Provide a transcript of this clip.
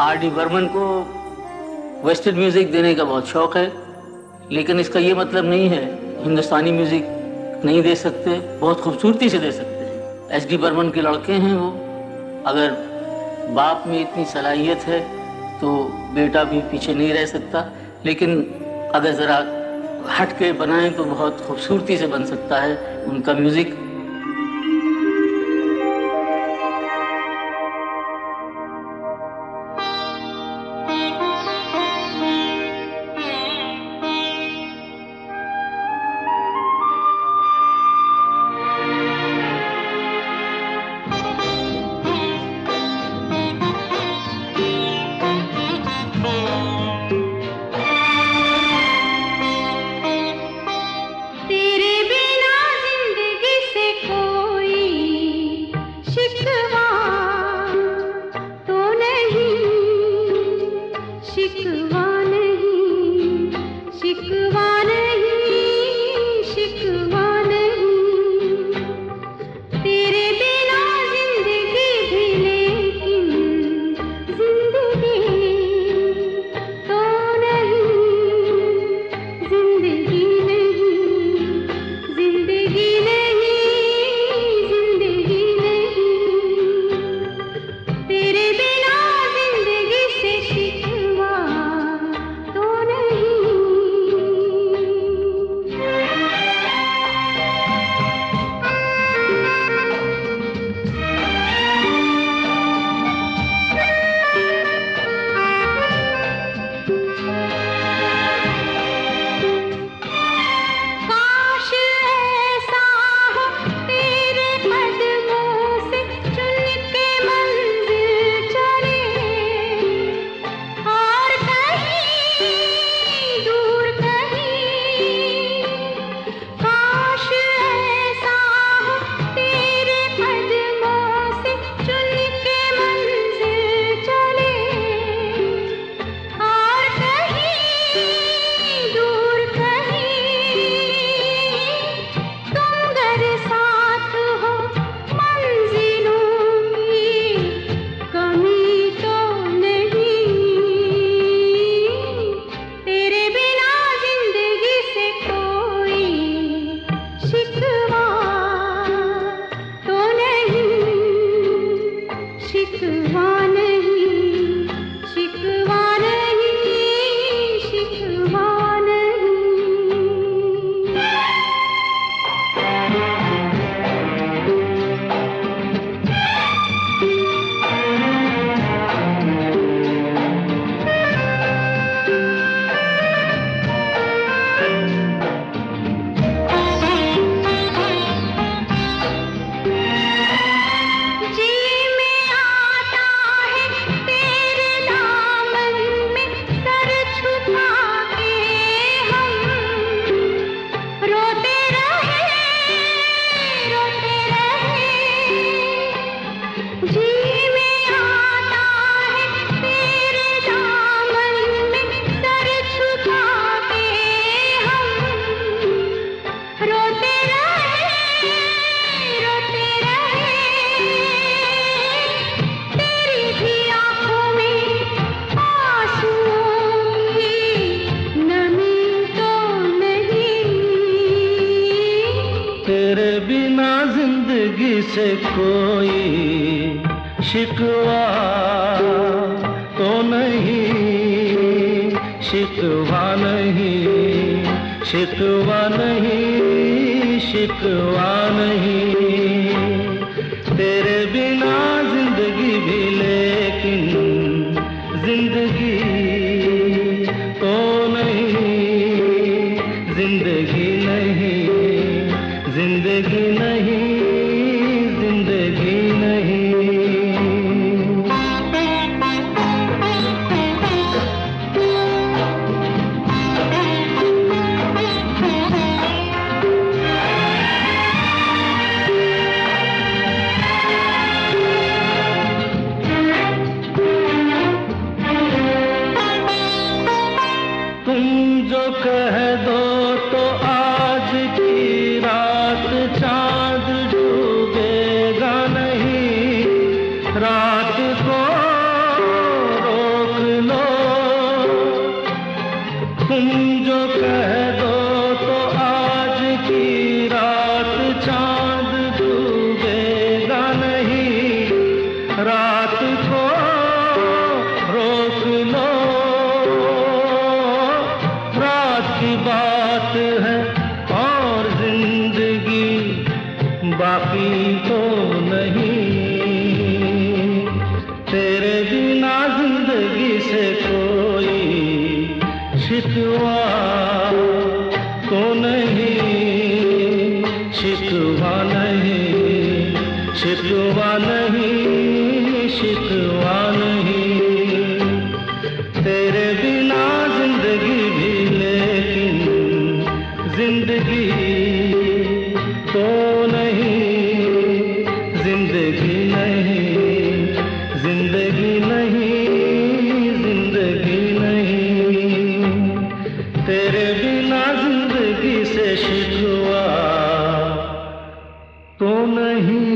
R D Burman को western music देने का बहुत शौक है, लेकिन इसका ये मतलब नहीं है, हिंदुस्तानी म्यूज़िक नहीं दे सकते, बहुत खूबसूरती से दे सकते हैं। एस डी बर्मन के लड़के हैं वो। अगर बाप में इतनी सलाहियत है तो बेटा भी पीछे नहीं रह सकता, लेकिन अगर ज़रा हट के बनाएँ तो बहुत खूबसूरती से बन सकता है उनका म्यूज़िक। Thank you. से कोई शिकवा तो नहीं, शिकवा नहीं शिकवा नहीं शिकवा नहीं। तेरे बिना ज़िंदगी भी लेकिन ज़िंदगी तो नहीं, ज़िंदगी नहीं जो कर शिकवा नहीं शिकवा नहीं। तेरे बिना ज़िंदगी भी लेकिन ज़िंदगी तो नहीं। ज़िंदगी नहीं ज़िंदगी नहीं ज़िंदगी नहीं। तेरे बिना ज़िंदगी से शिकवा तो नहीं।